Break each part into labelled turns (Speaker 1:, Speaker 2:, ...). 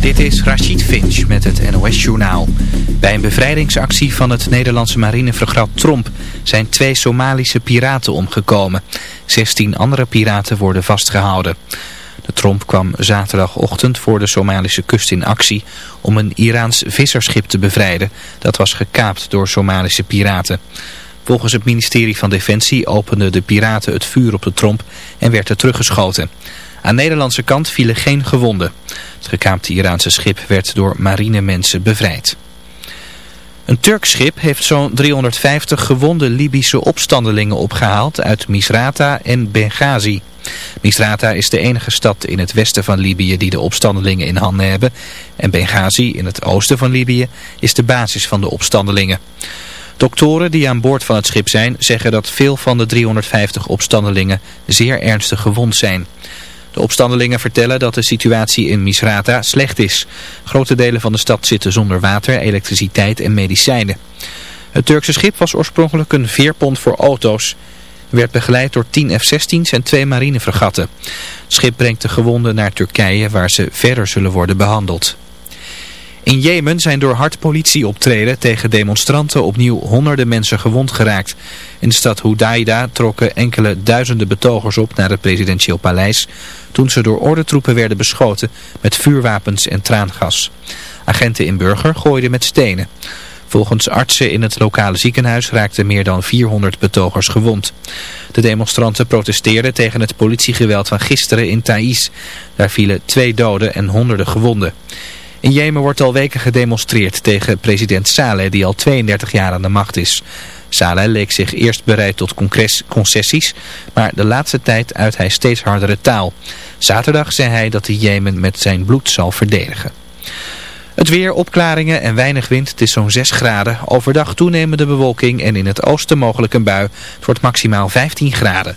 Speaker 1: Dit is Rachid Finch met het NOS-journaal. Bij een bevrijdingsactie van het Nederlandse marinefregat Tromp zijn twee Somalische piraten omgekomen. 16 andere piraten worden vastgehouden. De Tromp kwam zaterdagochtend voor de Somalische kust in actie om een Iraans visserschip te bevrijden. Dat was gekaapt door Somalische piraten. Volgens het ministerie van Defensie openden de piraten het vuur op de Tromp en werd er teruggeschoten. Aan de Nederlandse kant vielen geen gewonden. Het gekaapte Iraanse schip werd door marinemensen bevrijd. Een Turks schip heeft zo'n 350 gewonde Libische opstandelingen opgehaald uit Misrata en Benghazi. Misrata is de enige stad in het westen van Libië die de opstandelingen in handen hebben. En Benghazi in het oosten van Libië is de basis van de opstandelingen. Doktoren die aan boord van het schip zijn zeggen dat veel van de 350 opstandelingen zeer ernstig gewond zijn. De opstandelingen vertellen dat de situatie in Misrata slecht is. Grote delen van de stad zitten zonder water, elektriciteit en medicijnen. Het Turkse schip was oorspronkelijk een veerpont voor auto's. Werd begeleid door 10 F-16's en twee marinefregatten. Het schip brengt de gewonden naar Turkije waar ze verder zullen worden behandeld. In Jemen zijn door hard politieoptreden tegen demonstranten opnieuw honderden mensen gewond geraakt. In de stad Hudaida trokken enkele duizenden betogers op naar het presidentieel paleis toen ze door ordentroepen werden beschoten met vuurwapens en traangas. Agenten in Burger gooiden met stenen. Volgens artsen in het lokale ziekenhuis raakten meer dan 400 betogers gewond. De demonstranten protesteerden tegen het politiegeweld van gisteren in Thaïs. Daar vielen twee doden en honderden gewonden. In Jemen wordt al weken gedemonstreerd tegen president Saleh die al 32 jaar aan de macht is. Saleh leek zich eerst bereid tot concessies, maar de laatste tijd uit hij steeds hardere taal. Zaterdag zei hij dat hij Jemen met zijn bloed zal verdedigen. Het weer, opklaringen en weinig wind. Het is zo'n 6 graden. Overdag toenemende bewolking en in het oosten mogelijk een bui. Het wordt maximaal 15 graden.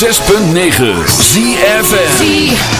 Speaker 2: 106.9 ZFM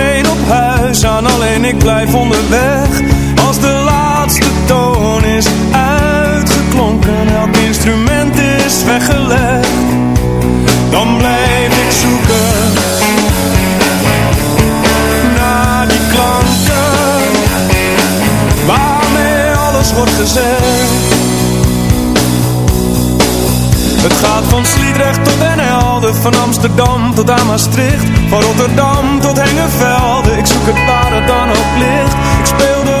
Speaker 3: gaat van Sliedrecht tot Den Helder Van Amsterdam tot aan Maastricht Van Rotterdam tot Hengevelde Ik zoek het waar het dan ook ligt Ik speel de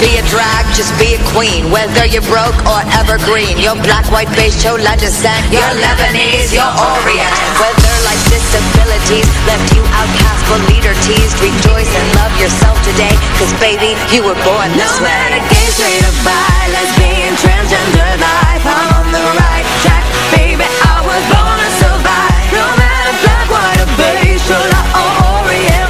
Speaker 4: be a drag,
Speaker 5: just be a queen Whether you're broke or evergreen. You're black, white, beige, chola descent You're Lebanese, you're Orient. Whether life's disabilities Left you outcast but leader teased Rejoice and love yourself today Cause baby, you were born this
Speaker 6: no
Speaker 5: way.
Speaker 6: No matter gay, straight or bi Lesbian, transgender life I'm on the right track. Baby, I was born to survive. No matter black, white or beige Chola or Orient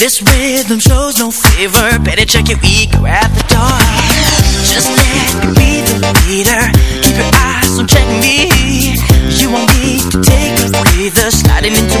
Speaker 7: This rhythm shows no favor Better check your ego at the door. Just let me be the leader. Keep your eyes on checking me. You won't need to take a breather. Sliding into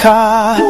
Speaker 7: car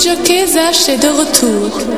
Speaker 8: Jockey H est
Speaker 6: de retour.